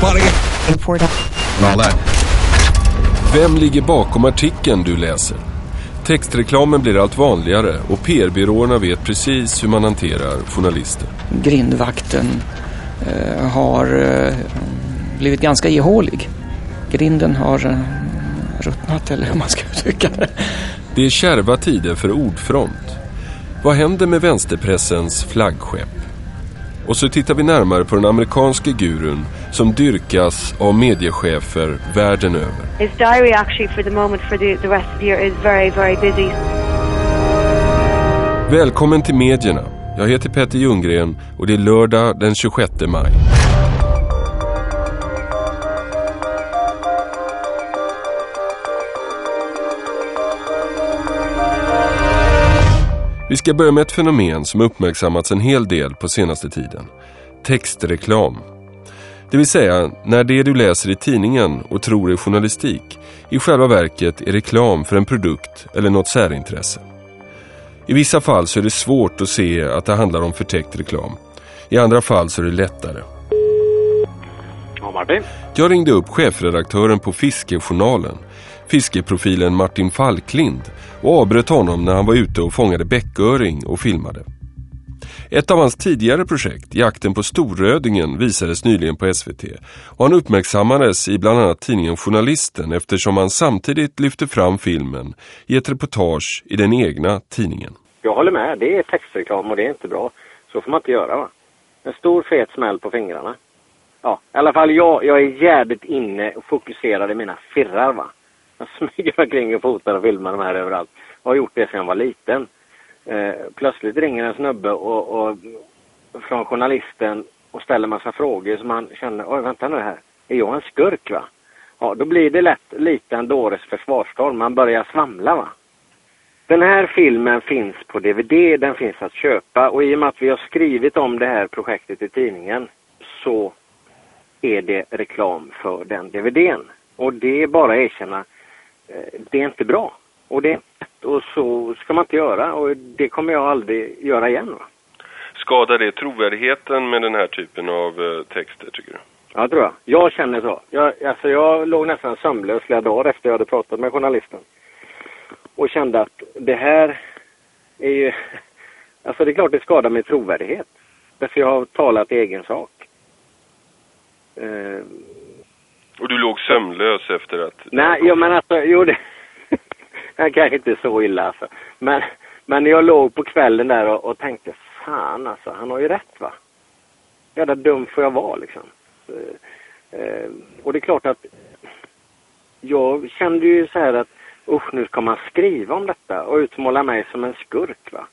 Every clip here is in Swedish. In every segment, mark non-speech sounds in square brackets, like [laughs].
party and all that. Vem ligger bakom artikeln du läser? Textreklamen blir allt vanligare och PR-byråerna vet precis hur man hanterar journalister. Grindvakten eh, har eh, blivit ganska ihålig. Grinden har eh, ruttnat eller hur man ska uttrycka det. Det är kärva tider för ordfront. Vad händer med vänsterpressens flaggskepp? Och så tittar vi närmare på den amerikanske gurun som dyrkas av mediechefer världen över. His diary actually for the moment for the, the rest of the year is very, very busy. Välkommen till medierna. Jag heter Petter Ljunggren och det är lördag den 26 maj. Vi ska börja med ett fenomen som uppmärksammats en hel del på senaste tiden. Textreklam. Det vill säga när det du läser i tidningen och tror är journalistik i själva verket är reklam för en produkt eller något särintresse. I vissa fall så är det svårt att se att det handlar om förtäckt reklam. I andra fall så är det lättare. Ja, Martin. Jag ringde upp chefredaktören på Fiskejournalen, fiskeprofilen Martin Falklind och avbröt honom när han var ute och fångade bäcköring och filmade. Ett av hans tidigare projekt, Jakten på Storrödingen, visades nyligen på SVT och han uppmärksammades i bland annat tidningen Journalisten eftersom han samtidigt lyfte fram filmen i ett reportage i den egna tidningen. Jag håller med. Det är textreklam och det är inte bra. Så får man inte göra va. En stor fet smäll på fingrarna. Ja, i alla fall jag, jag är jävligt inne och fokuserad i mina firrar va. Jag [laughs] smyger omkring och fotar och filmar de här överallt. Jag har gjort det sedan jag var liten. Eh, plötsligt ringer en snubbe och, och, från journalisten och ställer massa frågor som man känner, oj vänta nu här, är jag en skurk va? Ja, då blir det lätt lite en dåres försvarstal. Man börjar svamla va. Den här filmen finns på DVD, den finns att köpa och i och med att vi har skrivit om det här projektet i tidningen så är det reklam för den DVDn. Och det är bara att erkänna, det är inte bra. Och det och så ska man inte göra och det kommer jag aldrig göra igen. Va? Skadar det trovärdigheten med den här typen av eh, texter tycker du? Ja, tror jag. Jag känner så. Jag, alltså jag låg nästan sömnlös flera dagar efter jag hade pratat med journalisten. Och kände att det här är ju... [laughs] Alltså det är klart det skadar min trovärdighet. Därför jag har talat egen sak. Eh... Sömnlös efter att... Nej, jo men alltså, jo det... [laughs] det kanske inte så illa alltså. Men, men jag låg på kvällen där och, och tänkte, fan alltså, han har ju rätt va. Jävla dum får jag vara liksom. Eh, eh, och det är klart att jag kände ju så här att usch, nu ska man skriva om detta och utmåla mig som en skurk va.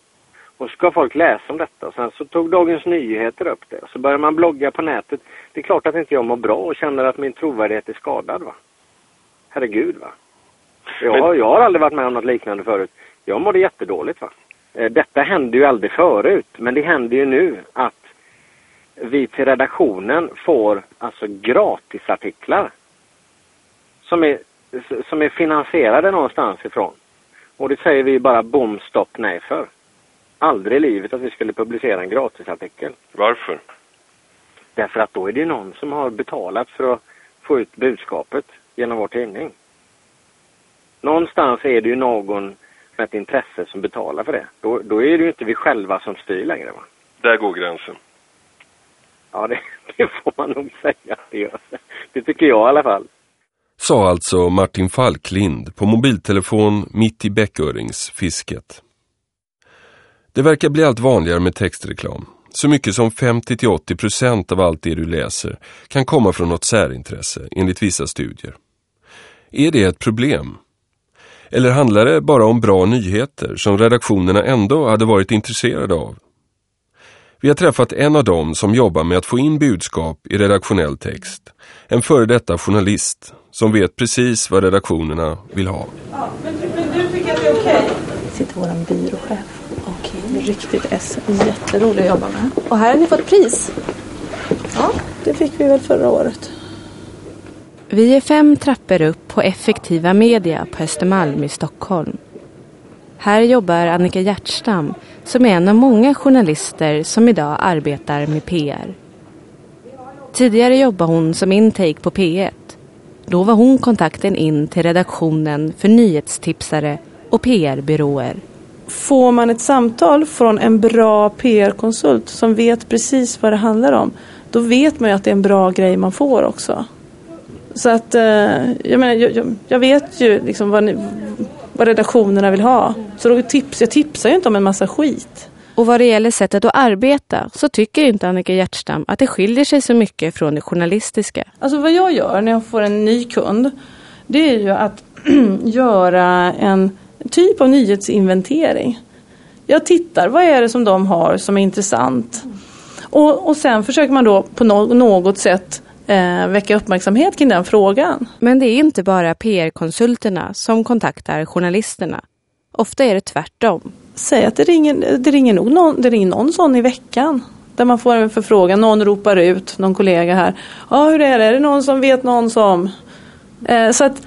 Och ska folk läsa om detta. Sen så tog Dagens Nyheter upp det. Och så börjar man blogga på nätet. Det är klart att inte jag mår bra och känner att min trovärdighet är skadad va. Herregud va. Jag, jag har aldrig varit med om något liknande förut. Jag mådde jättedåligt va. Eh, detta hände ju aldrig förut, men det händer ju nu att vi till redaktionen får alltså gratisartiklar som är, som är finansierade någonstans ifrån. Och det säger vi bara bom, stopp, nej för. Aldrig i livet att vi skulle publicera en gratisartikel. Varför? Därför att då är det någon som har betalat för att få ut budskapet genom vår tidning. Någonstans är det ju någon med ett intresse som betalar för det. Då, då är det ju inte vi själva som styr längre. Va? Där går gränsen. Ja, det, [laughs] det får man nog säga att det gör. Det tycker jag i alla fall. Sa alltså Martin Falklind på mobiltelefon mitt i bäcköringsfisket. Det verkar bli allt vanligare med textreklam. Så mycket som 50-80% av allt det du läser kan komma från något särintresse, enligt vissa studier. Är det ett problem? Eller handlar det bara om bra nyheter som redaktionerna ändå hade varit intresserade av? Vi har träffat en av dem som jobbar med att få in budskap i redaktionell text. En före detta journalist som vet precis vad redaktionerna vill ha. Ja, men, men du tycker att det är okej? Okay. sitter vår byråchef. Riktigt S. Jätterolig att jobba med. Och här har ni fått pris. Ja, det fick vi väl förra året. Vi är fem trappor upp på Effektiva Media på Östermalm i Stockholm. Här jobbar Annika Hjärtstam som är en av många journalister som idag arbetar med PR. Tidigare jobbade hon som intake på P1. Då var hon kontakten in till redaktionen för nyhetstipsare och PR-byråer. Får man ett samtal från en bra PR-konsult som vet precis vad det handlar om, då vet man ju att det är en bra grej man får också. Så att, eh, jag menar, jag, jag vet ju liksom vad, ni, vad redaktionerna vill ha. Så då tips, jag tipsar ju inte om en massa skit. Och vad det gäller sättet att arbeta så tycker inte Annika Hjertstam att det skiljer sig så mycket från det journalistiska. Alltså vad jag gör när jag får en ny kund, det är ju att [clears throat] göra en typ av nyhetsinventering. Jag tittar, vad är det som de har som är intressant? Och, och sen försöker man då på no något sätt eh, väcka uppmärksamhet kring den frågan. Men det är inte bara PR-konsulterna som kontaktar journalisterna. Ofta är det tvärtom. Säg att det ringer, det ringer, nog någon, det ringer någon sån i veckan. Där man får en förfrågan, någon ropar ut, någon kollega här. Ja, hur är det? Är det någon som vet någon som? Eh, så att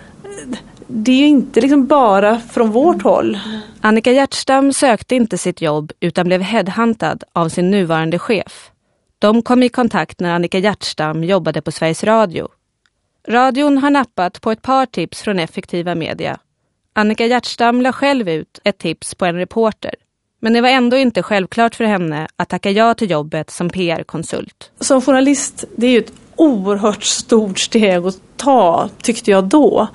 det är inte liksom bara från vårt håll. Annika Hjertstam sökte inte sitt jobb utan blev headhuntad av sin nuvarande chef. De kom i kontakt när Annika Hjertstam jobbade på Sveriges Radio. Radion har nappat på ett par tips från effektiva media. Annika Hjertstam la själv ut ett tips på en reporter. Men det var ändå inte självklart för henne att tacka ja till jobbet som PR-konsult. Som journalist, det är ju ett oerhört stort steg att ta, tyckte jag då.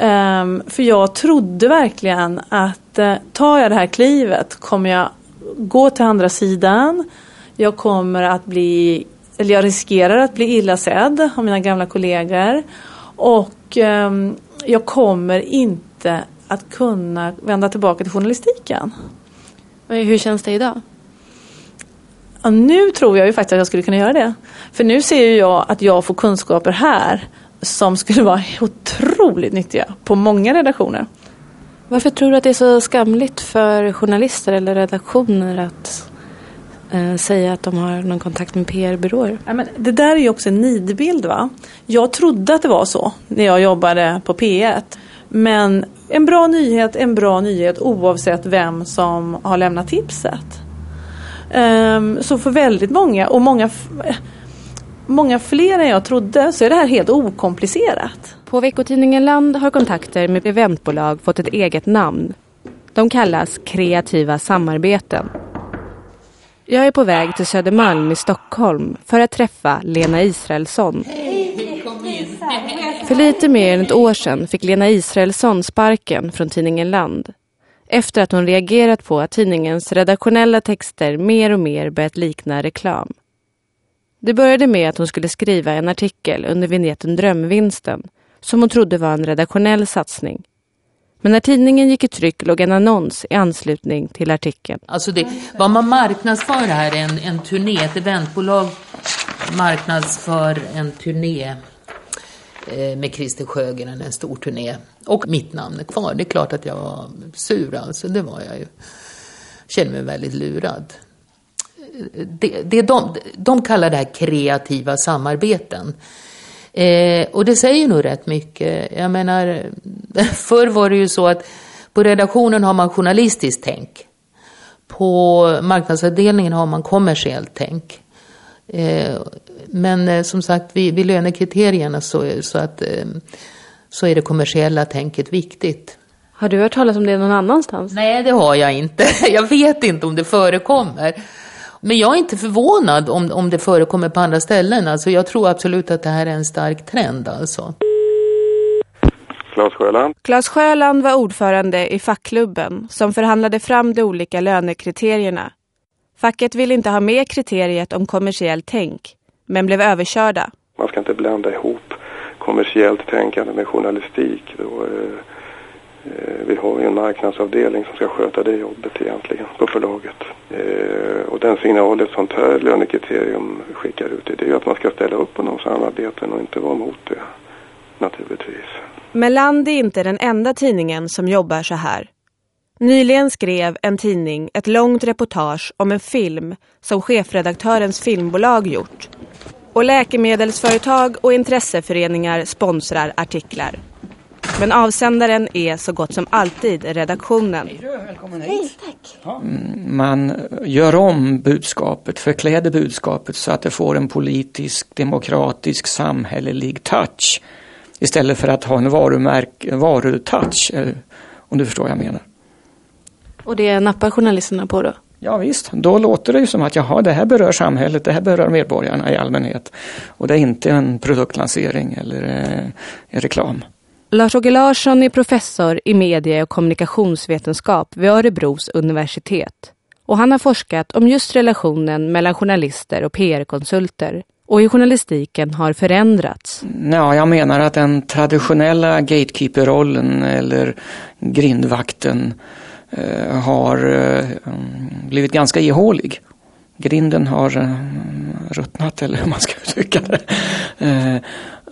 Um, för jag trodde verkligen att uh, tar jag det här klivet kommer jag gå till andra sidan. Jag kommer att bli, eller jag riskerar att bli illa sedd av mina gamla kollegor. Och um, jag kommer inte att kunna vända tillbaka till journalistiken. Hur känns det idag? Ja, nu tror jag ju faktiskt att jag skulle kunna göra det. För nu ser jag att jag får kunskaper här som skulle vara otroligt nyttiga på många redaktioner. Varför tror du att det är så skamligt för journalister eller redaktioner att eh, säga att de har någon kontakt med PR-byråer? Ja, men det där är ju också en nidbild. Va? Jag trodde att det var så när jag jobbade på P1. Men en bra nyhet en bra nyhet oavsett vem som har lämnat tipset. Um, så för väldigt många, och många, många fler än jag trodde, så är det här helt okomplicerat. På veckotidningen Land har kontakter med eventbolag fått ett eget namn. De kallas kreativa samarbeten. Jag är på väg till Södermalm i Stockholm för att träffa Lena Israelsson. För lite mer än ett år sedan fick Lena Israelsson sparken från tidningen Land. Efter att hon reagerat på att tidningens redaktionella texter mer och mer börjat likna reklam. Det började med att hon skulle skriva en artikel under vignetten Drömvinsten som hon trodde var en redaktionell satsning. Men när tidningen gick i tryck låg en annons i anslutning till artikeln. Alltså det, vad man marknadsför här är en, en turné. Ett eventbolag marknadsför en turné eh, med Christer Sjögren, en stor turné. Och mitt namn är kvar. Det är klart att jag var sur alltså, det var jag ju. Känner mig väldigt lurad. Det, det de, de kallar det här kreativa samarbeten. Eh, och det säger nog rätt mycket. Jag menar, [laughs] förr var det ju så att på redaktionen har man journalistiskt tänk. På marknadsavdelningen har man kommersiellt tänk. Eh, men eh, som sagt, vid, vid lönekriterierna så, så, att, eh, så är det kommersiella tänket viktigt. Har du hört talas om det någon annanstans? Nej, det har jag inte. [laughs] Jag vet inte om det förekommer. Men jag är inte förvånad om, om det förekommer på andra ställen. Alltså, jag tror absolut att det här är en stark trend. Alltså. Claes Sjöland. Claes Sjöland var ordförande i fackklubben som förhandlade fram de olika lönekriterierna. Facket ville inte ha med kriteriet om kommersiellt tänk, men blev överkörda. Man ska inte blanda ihop kommersiellt tänkande med journalistik. Då, eh, Eh, vi har ju en marknadsavdelning som ska sköta det jobbet egentligen på förlaget. Eh, och den signal ett sånt här lönekriterium skickar ut det är ju att man ska ställa upp på någon samarbeten och inte vara emot det naturligtvis. Men Land är inte den enda tidningen som jobbar så här. Nyligen skrev en tidning ett långt reportage om en film som chefredaktörens filmbolag gjort. Och läkemedelsföretag och intresseföreningar sponsrar artiklar. Men avsändaren är så gott som alltid redaktionen. Välkommen hit. tack. Man gör om budskapet, förkläder budskapet så att det får en politisk, demokratisk, samhällelig touch. Istället för att ha en varumärk, varutouch, om du förstår vad jag menar. Och det nappar journalisterna på då? Ja visst, då låter det ju som att jaha, det här berör samhället, det här berör medborgarna i allmänhet. Och det är inte en produktlansering eller eh, en reklam. Lars-Åke Larsson är professor i medie- och kommunikationsvetenskap vid Örebros universitet. Och han har forskat om just relationen mellan journalister och PR-konsulter och hur journalistiken har förändrats. Ja, jag menar att den traditionella gatekeeper-rollen eller grindvakten eh, har eh, mm, blivit ganska ihålig. Grinden har eh, ruttnat eller hur man ska [laughs] uttrycka det. Eh,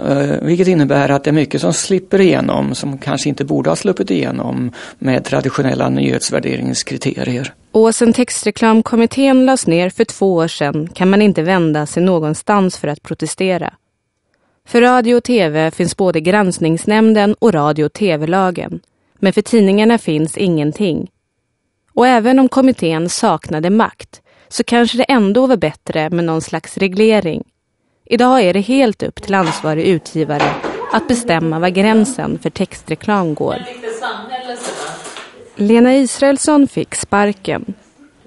Eh, vilket innebär att det är mycket som slipper igenom som kanske inte borde ha sluppit igenom med traditionella nyhetsvärderingskriterier. Och sen textreklamkommittén lades ner för två år sedan kan man inte vända sig någonstans för att protestera. För radio och tv finns både granskningsnämnden och radio och tv-lagen. Men för tidningarna finns ingenting. Och även om kommittén saknade makt så kanske det ändå var bättre med någon slags reglering. Idag är det helt upp till ansvarig utgivare att bestämma var gränsen för textreklam går. Lena Israelsson fick sparken.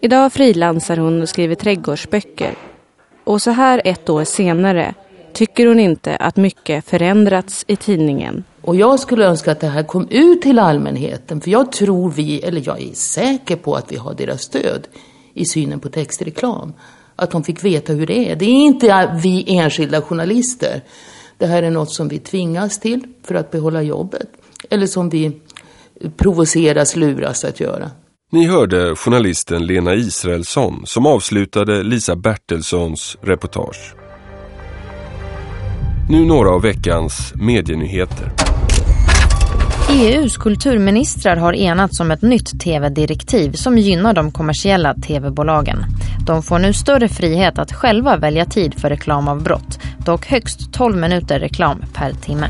Idag frilansar hon och skriver trädgårdsböcker. Och så här ett år senare tycker hon inte att mycket förändrats i tidningen. Och jag skulle önska att det här kom ut till allmänheten. För jag tror vi, eller jag är säker på att vi har deras stöd i synen på textreklam. Att de fick veta hur det är. Det är inte vi enskilda journalister. Det här är något som vi tvingas till för att behålla jobbet. Eller som vi provoceras, luras att göra. Ni hörde journalisten Lena Israelsson som avslutade Lisa Bertelssons reportage. Nu några av veckans medienyheter. EUs kulturministrar har enats om ett nytt tv-direktiv som gynnar de kommersiella tv-bolagen. De får nu större frihet att själva välja tid för reklamavbrott, dock högst 12 minuter reklam per timme.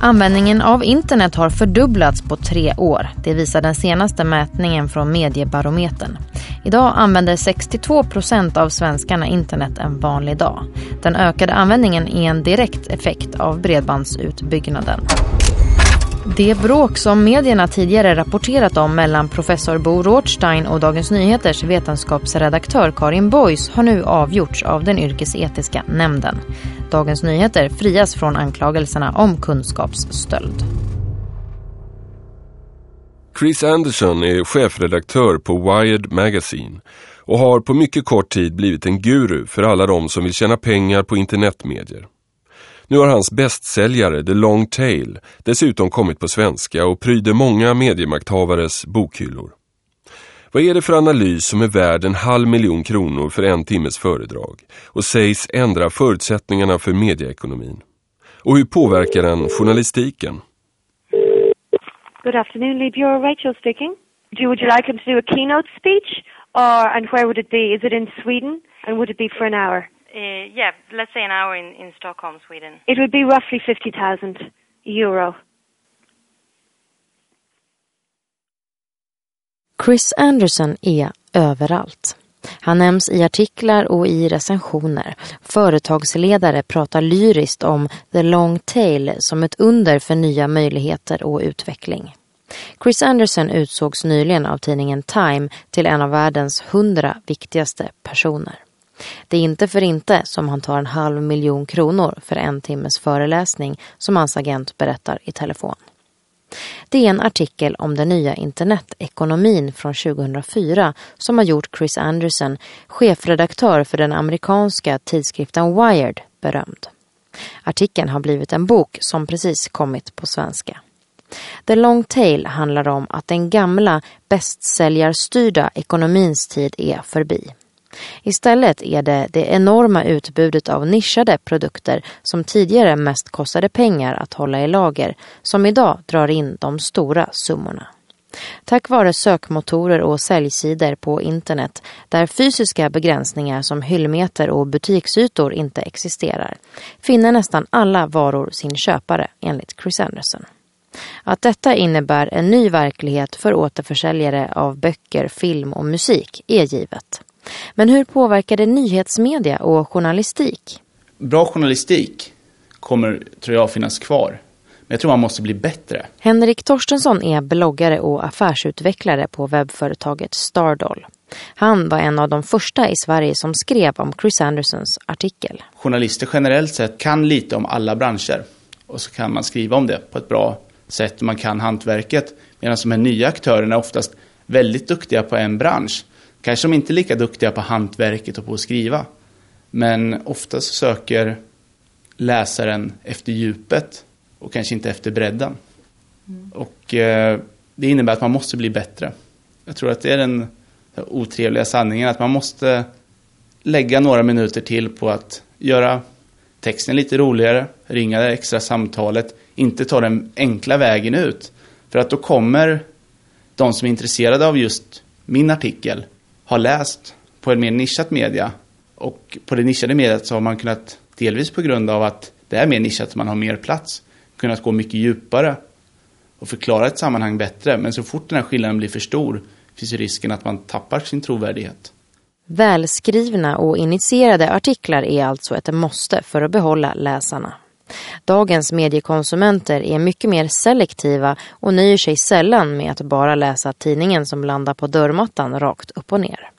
Användningen av internet har fördubblats på tre år. Det visar den senaste mätningen från Mediebarometern. Idag använder 62 procent av svenskarna internet en vanlig dag. Den ökade användningen är en direkt effekt av bredbandsutbyggnaden. Det bråk som medierna tidigare rapporterat om mellan professor Bo Rothstein och Dagens Nyheters vetenskapsredaktör Karin Boys har nu avgjorts av den yrkesetiska nämnden. Dagens Nyheter frias från anklagelserna om kunskapsstöld. Chris Anderson är chefredaktör på Wired Magazine och har på mycket kort tid blivit en guru för alla de som vill tjäna pengar på internetmedier. Nu har hans bästsäljare The Long Tail dessutom kommit på svenska och pryder många mediemakthavares bokhyllor. Vad är det för analys som är värd en halv miljon kronor för en timmes föredrag och sägs ändra förutsättningarna för medieekonomin? Och hur påverkar den journalistiken? Good afternoon, Lee Bureau. Rachel speaking. Do, would you like him to do a keynote speech? Or, and where would it be? Is it in Sweden? And would it be for an hour? Uh, yeah, let's say an hour in, in Stockholm, Sweden. It would be roughly 50,000 euro. Chris Anderson är överallt. Han nämns i artiklar och i recensioner. Företagsledare pratar lyriskt om the long tail som ett under för nya möjligheter och utveckling. Chris Anderson utsågs nyligen av tidningen Time till en av världens hundra viktigaste personer. Det är inte för inte som han tar en halv miljon kronor för en timmes föreläsning som hans agent berättar i telefon. Det är en artikel om den nya internetekonomin från 2004 som har gjort Chris Anderson, chefredaktör för den amerikanska tidskriften Wired, berömd. Artikeln har blivit en bok som precis kommit på svenska. The Long Tail handlar om att den gamla bästsäljarstyrda ekonomins tid är förbi. Istället är det det enorma utbudet av nischade produkter som tidigare mest kostade pengar att hålla i lager som idag drar in de stora summorna. Tack vare sökmotorer och säljsidor på internet där fysiska begränsningar som hyllmeter och butiksytor inte existerar finner nästan alla varor sin köpare enligt Chris Anderson. Att detta innebär en ny verklighet för återförsäljare av böcker, film och musik är givet. Men hur påverkar det nyhetsmedia och journalistik? Bra journalistik kommer, tror jag, finnas kvar. Men jag tror man måste bli bättre. Henrik Torstensson är bloggare och affärsutvecklare på webbföretaget Stardoll. Han var en av de första i Sverige som skrev om Chris Andersons artikel. Journalister generellt sett kan lite om alla branscher. Och så kan man skriva om det på ett bra sätt. Man kan hantverket. Medan de här nya aktörerna är oftast väldigt duktiga på en bransch. Kanske de inte är lika duktiga på hantverket och på att skriva. Men ofta så söker läsaren efter djupet och kanske inte efter bredden. Mm. Och eh, det innebär att man måste bli bättre. Jag tror att det är den otrevliga sanningen att man måste lägga några minuter till på att göra texten lite roligare, ringa det extra samtalet, inte ta den enkla vägen ut. För att då kommer de som är intresserade av just min artikel har läst på en mer nischat media. Och på det nischade mediet så har man kunnat, delvis på grund av att det är mer nischat, man har mer plats, kunnat gå mycket djupare och förklara ett sammanhang bättre. Men så fort den här skillnaden blir för stor finns ju risken att man tappar sin trovärdighet. Välskrivna och initierade artiklar är alltså ett måste för att behålla läsarna. Dagens mediekonsumenter är mycket mer selektiva och nöjer sig sällan med att bara läsa tidningen som landar på dörrmattan rakt upp och ner.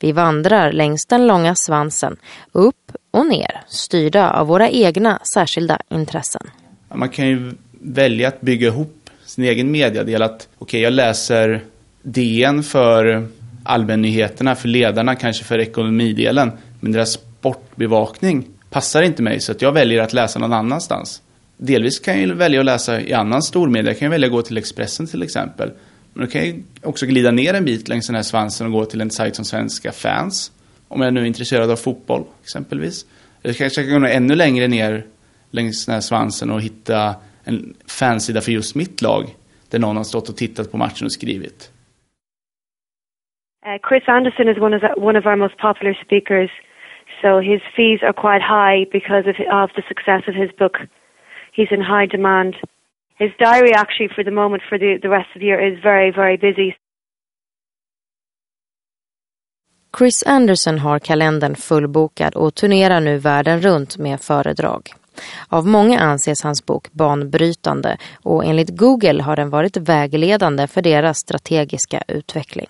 Vi vandrar längs den långa svansen, upp och ner, styrda av våra egna särskilda intressen. Man kan ju välja att bygga ihop sin egen mediadel. Att okej, okay, jag läser DN för allmännyheterna, för ledarna, kanske för ekonomidelen. Men deras sportbevakning passar inte mig så att jag väljer att läsa någon annanstans. Delvis kan jag välja att läsa i annan stormedia. Jag kan välja att gå till Expressen till exempel. Men då kan jag också glida ner en bit längs den här svansen och gå till en sajt som Svenska fans. Om jag nu är intresserad av fotboll exempelvis. Eller kanske jag kan gå ännu längre ner längs den här svansen och hitta en fansida för just mitt lag. Där någon har stått och tittat på matchen och skrivit. Uh, Chris Anderson is one of, the, one of our most popular speakers, so his fees are quite high because of, of the success of his book. He's in high demand. His diary, actually, for the moment, for the, the rest of the year, is very, very busy. Chris Anderson har kalendern fullbokad och turnerar nu världen runt med föredrag. Av många anses hans bok banbrytande och enligt Google har den varit vägledande för deras strategiska utveckling.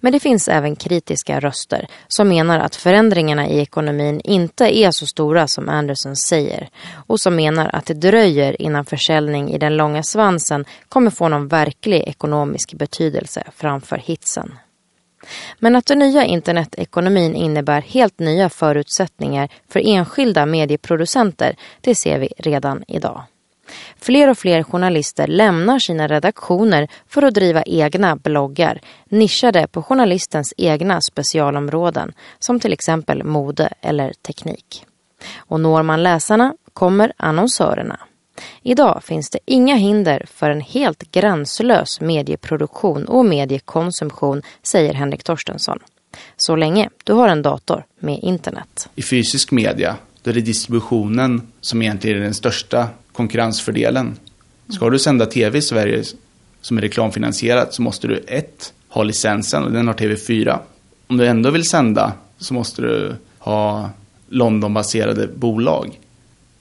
Men det finns även kritiska röster som menar att förändringarna i ekonomin inte är så stora som Anderson säger och som menar att det dröjer innan försäljning i den långa svansen kommer få någon verklig ekonomisk betydelse framför hitsen. Men att den nya internetekonomin innebär helt nya förutsättningar för enskilda medieproducenter, det ser vi redan idag. Fler och fler journalister lämnar sina redaktioner för att driva egna bloggar nischade på journalistens egna specialområden som till exempel mode eller teknik. Och når man läsarna kommer annonsörerna. Idag finns det inga hinder för en helt gränslös medieproduktion och mediekonsumtion, säger Henrik Torstensson. Så länge du har en dator med internet. I fysisk media, då är det distributionen som egentligen är den största konkurrensfördelen. Ska du sända tv i Sverige som är reklamfinansierat så måste du ett, ha licensen och den har TV4. Om du ändå vill sända så måste du ha Londonbaserade bolag.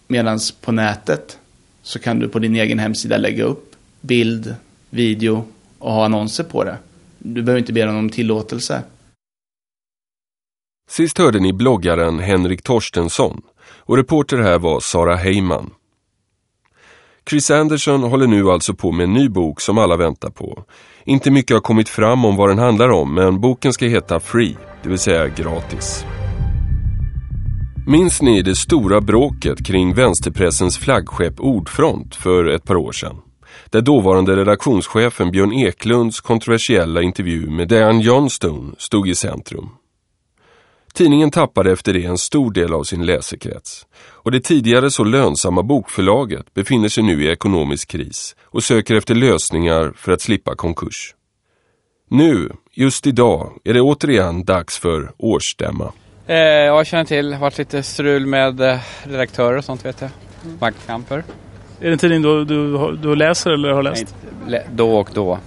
Medan på nätet så kan du på din egen hemsida lägga upp bild, video och ha annonser på det. Du behöver inte be om tillåtelse. Sist hörde ni bloggaren Henrik Torstensson och reporter här var Sara Heyman. Chris Anderson håller nu alltså på med en ny bok som alla väntar på. Inte mycket har kommit fram om vad den handlar om men boken ska heta Free, det vill säga gratis. Minns ni det stora bråket kring vänsterpressens flaggskepp Ordfront för ett par år sedan? Där dåvarande redaktionschefen Björn Eklunds kontroversiella intervju med Dan Johnstone stod i centrum. Tidningen tappade efter det en stor del av sin läsekrets. Och det tidigare så lönsamma bokförlaget befinner sig nu i ekonomisk kris och söker efter lösningar för att slippa konkurs. Nu, just idag, är det återigen dags för årsstämma. Eh, jag känner till, det har varit lite strul med eh, redaktörer och sånt vet jag. Maktkamper. Är det en tidning du, du, du läser eller har läst? Nej, då och då.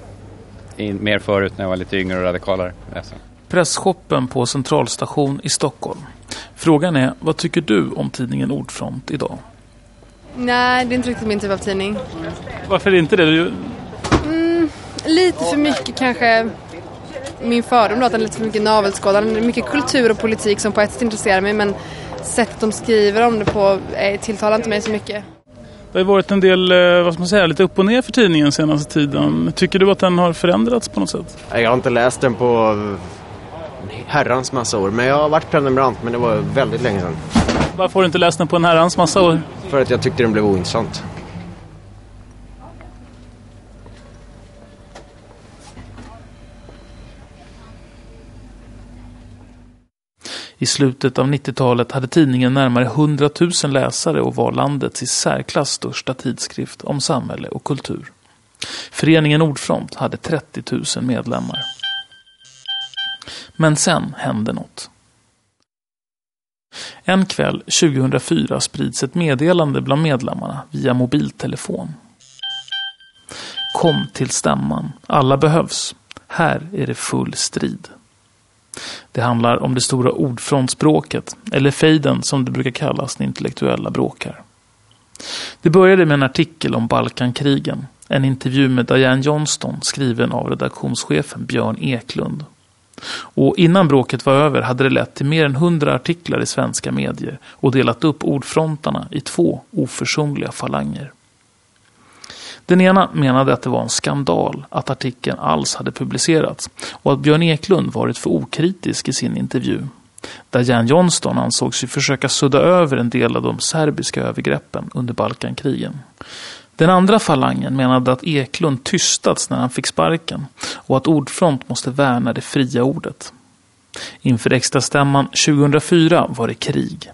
mer förut när jag var lite yngre och radikalare. Läser. Presshoppen på Centralstation i Stockholm. Frågan är, vad tycker du om tidningen Ordfront idag? Nej, det är inte riktigt min typ av tidning. Varför är det inte det? Du... Mm, lite för mycket kanske min fördom då att den är lite för mycket navelskådande. Mycket kultur och politik som på ett sätt intresserar mig men sättet de skriver om det på är, tilltalar inte mig så mycket. Det har varit en del, eh, vad ska man säga, lite upp och ner för tidningen senaste tiden. Tycker du att den har förändrats på något sätt? Jag har inte läst den på herrans massa år. Men jag har varit prenumerant, men det var väldigt länge sedan. Varför har du inte läst den på en herrans massa år? För att jag tyckte den blev ointressant. I slutet av 90-talet hade tidningen närmare 100 000 läsare och var landets i särklass största tidskrift om samhälle och kultur. Föreningen Ordfront hade 30 000 medlemmar. Men sen hände något. En kväll 2004 sprids ett meddelande bland medlemmarna via mobiltelefon. Kom till stämman. Alla behövs. Här är det full strid. Det handlar om det stora ordfrontspråket, eller fejden som det brukar kallas när intellektuella bråkar. Det började med en artikel om Balkankrigen, en intervju med Diane Johnston skriven av redaktionschefen Björn Eklund. Och innan bråket var över hade det lett till mer än hundra artiklar i svenska medier och delat upp ordfrontarna i två oförsonliga falanger. Den ena menade att det var en skandal att artikeln alls hade publicerats och att Björn Eklund varit för okritisk i sin intervju. Diane Johnston ansågs ju försöka sudda över en del av de serbiska övergreppen under Balkankrigen. Den andra falangen menade att Eklund tystats när han fick sparken och att Ordfront måste värna det fria ordet. Inför extrastämman 2004 var det krig.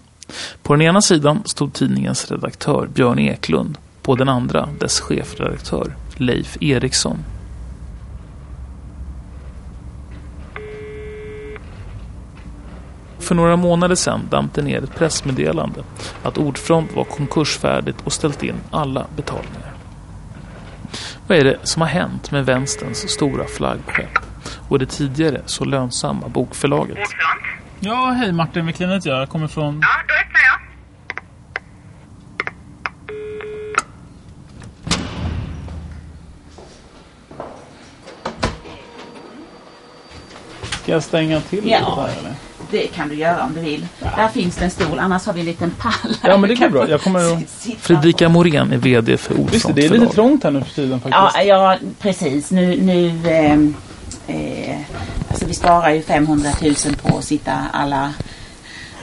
På den ena sidan stod tidningens redaktör Björn Eklund, på den andra dess chefredaktör Leif Eriksson. För några månader sedan damp det ner ett pressmeddelande att Ordfront var konkursfärdigt och ställt in alla betalningar. Vad är det som har hänt med vänsterns stora flaggskepp och det tidigare så lönsamma bokförlaget? Ordfront? Ja, hej Martin Wiklin heter jag. Jag kommer från... Ja, då öppnar jag. Ska jag stänga till Ja. lite här eller? Det kan du göra om du vill. Där finns det en stol, annars har vi en liten pall. Ja, men det går bra. Jag kommer att... Fredrika Morén är vd för Ordfront Visst, det är lite trångt här nu för tiden faktiskt. Ja, ja precis. Nu, nu ehm, eh, alltså vi sparar ju 500 000 på att sitta alla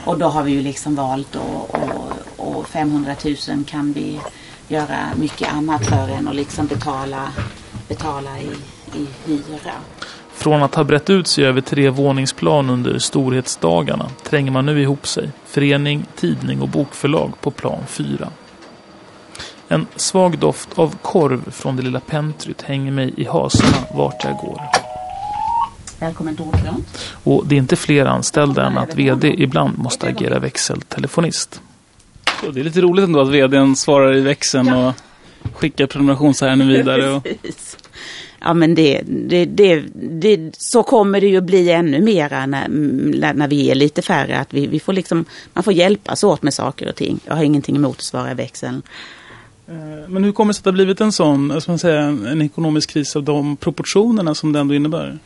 och då har vi ju liksom valt och, och, och 500 000 kan vi göra mycket annat för än att liksom betala, betala i, i hyra. Från att ha brett ut sig över tre våningsplan under storhetsdagarna tränger man nu ihop sig. Förening, tidning och bokförlag på plan 4. En svag doft av korv från det lilla pentryt hänger mig i hasorna vart jag går. Välkommen till. Och det är inte fler anställda än att vd ibland måste agera växeltelefonist. Så det är lite roligt ändå att vdn svarar i växeln och skickar prenumerationsärenden vidare. Och... [laughs] Ja men det, det, det, det, så kommer det ju bli ännu mera när, när vi är lite färre. Att vi, vi får liksom, man får hjälpas åt med saker och ting. Jag har ingenting emot att svara i växeln. Eh, Men hur kommer det sig att det har blivit en sån, ska man säga, en ekonomisk kris av de proportionerna som det ändå innebär?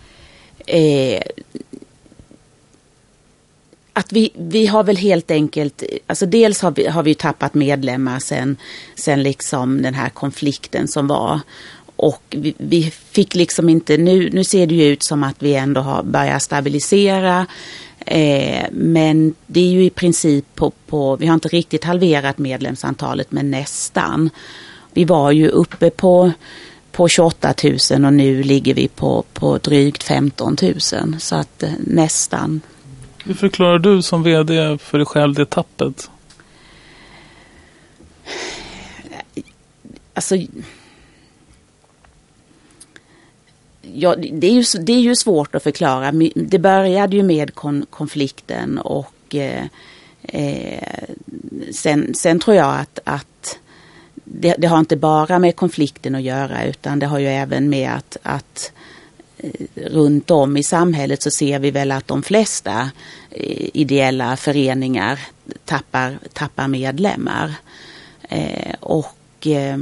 Eh, att vi, vi har väl helt enkelt, alltså dels har vi, har vi tappat medlemmar sen, sen liksom den här konflikten som var. Och vi, vi fick liksom inte, nu, nu ser det ju ut som att vi ändå har börjat stabilisera. Eh, men det är ju i princip på, på, vi har inte riktigt halverat medlemsantalet men nästan. Vi var ju uppe på, på 28 000 och nu ligger vi på, på drygt 15 000. Så att eh, nästan. Hur förklarar du som vd för dig själv det tappet? Alltså ja, det, är ju, det är ju svårt att förklara. Det började ju med kon, konflikten och eh, eh, sen, sen tror jag att, att det, det, har inte bara med konflikten att göra utan det har ju även med att, att eh, runt om i samhället så ser vi väl att de flesta eh, ideella föreningar tappar, tappar medlemmar. Eh, och eh,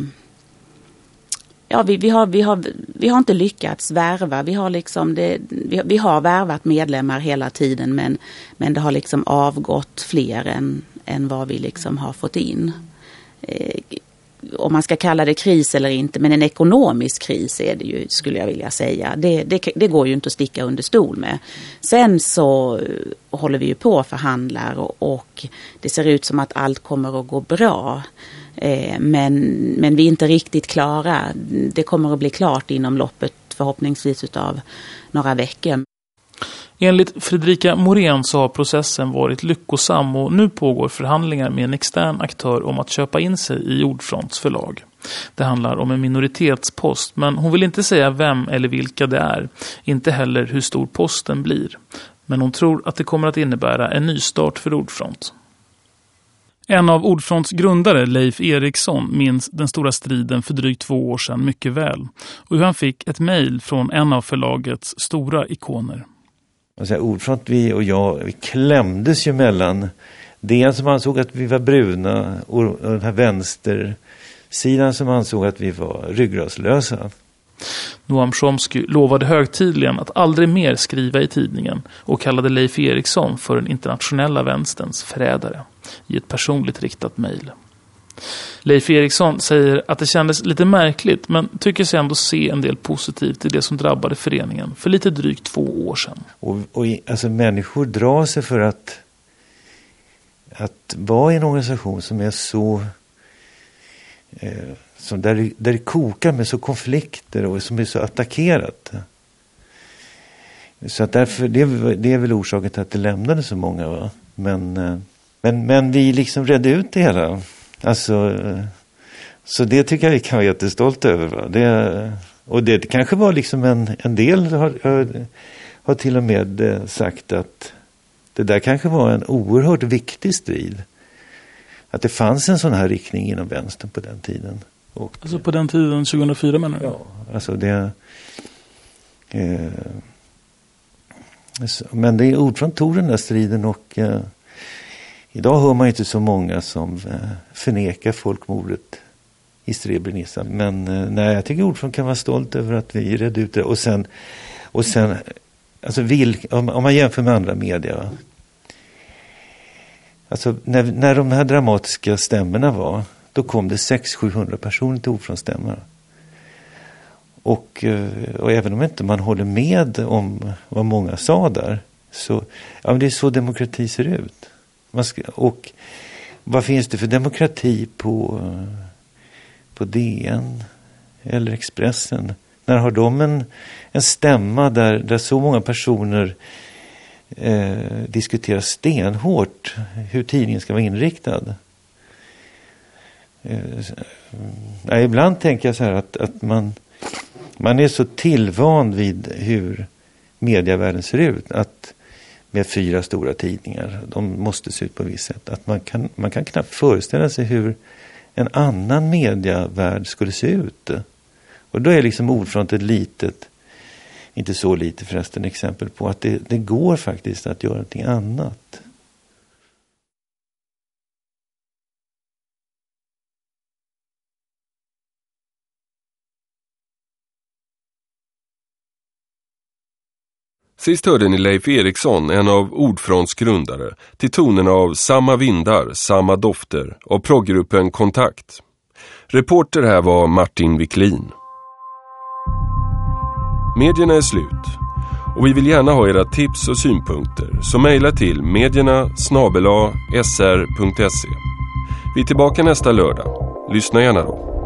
ja, vi, vi, har, vi, har, vi har inte lyckats värva. Vi har, liksom det, vi, vi, har värvat medlemmar hela tiden men, men det har liksom avgått fler än, än vad vi liksom har fått in. Eh, om man ska kalla det kris eller inte, men en ekonomisk kris är det ju, skulle jag vilja säga. Det, det, det går ju inte att sticka under stol med. Sen så håller vi ju på och förhandlar och, och det ser ut som att allt kommer att gå bra. Eh, men, men vi är inte riktigt klara. Det kommer att bli klart inom loppet förhoppningsvis utav några veckor. Enligt Fredrika Morén så har processen varit lyckosam och nu pågår förhandlingar med en extern aktör om att köpa in sig i Jordfronts förlag. Det handlar om en minoritetspost men hon vill inte säga vem eller vilka det är. Inte heller hur stor posten blir. Men hon tror att det kommer att innebära en nystart för Ordfront. En av Ordfronts grundare, Leif Eriksson, minns den stora striden för drygt två år sedan mycket väl. Och hur han fick ett mejl från en av förlagets stora ikoner. Alltså, Ordfront, vi och jag, vi klämdes ju mellan det som ansåg att vi var bruna och den här vänstersidan som ansåg att vi var ryggradslösa. Noam Chomsky lovade högtidligen att aldrig mer skriva i tidningen och kallade Leif Eriksson för den internationella vänsterns förrädare i ett personligt riktat mejl. Leif Eriksson säger att det kändes lite märkligt men tycker sig ändå se en del positivt i det som drabbade föreningen för lite drygt två år sedan. Och, och alltså människor drar sig för att, att vara i en organisation som är så eh, som där, där det kokar med så konflikter och som är så attackerat. Så att därför, det, det är väl orsaken till att det lämnade så många. Va? Men, eh, men, men vi liksom redde ut det hela. Alltså, eh, så det tycker jag vi kan vara jättestolta över. Va? Det, och det kanske var liksom en, en del har, har, har till och med eh, sagt att det där kanske var en oerhört viktig strid. Att det fanns en sån här riktning inom vänstern på den tiden. Och, alltså på den tiden, 2004 menar du? Ja, alltså det... Eh, men det är ordförande tog den där striden och eh, idag hör man inte så många som eh, förnekar folkmordet i Srebrenica. Men eh, nej, jag tycker ordförande kan vara stolt över att vi redde ut det. Och sen, och sen alltså vilk, om, om man jämför med andra media. Alltså när, när de här dramatiska stämmorna var då kom det 600-700 personer till ordförandstämmorna. Och, eh, och även om inte man håller med om vad många sa där, så ja, men det är så demokrati ser ut. Ska, och vad finns det för demokrati på, eh, på DN eller Expressen? När har de en, en stämma där, där så många personer eh, diskuterar stenhårt hur tidningen ska vara inriktad? Eh, eh ibland tänker jag så här att, att man, man är så tillvan vid hur medievärlden ser ut. Att med fyra stora tidningar, de måste se ut på ett visst sätt. Att man kan, man kan knappt föreställa sig hur en annan medievärld skulle se ut. Och då är liksom Ordfront ett litet, inte så lite förresten, exempel på att det, det går faktiskt att göra någonting annat. Sist hörde ni Leif Eriksson, en av Ordfronts grundare, till tonerna av Samma vindar, samma dofter och proggruppen Kontakt. Reporter här var Martin Wiklin. Medierna är slut och vi vill gärna ha era tips och synpunkter så mejla till medierna sr.se. Vi är tillbaka nästa lördag. Lyssna gärna då.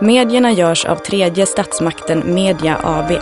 Medierna görs av tredje statsmakten Media AB.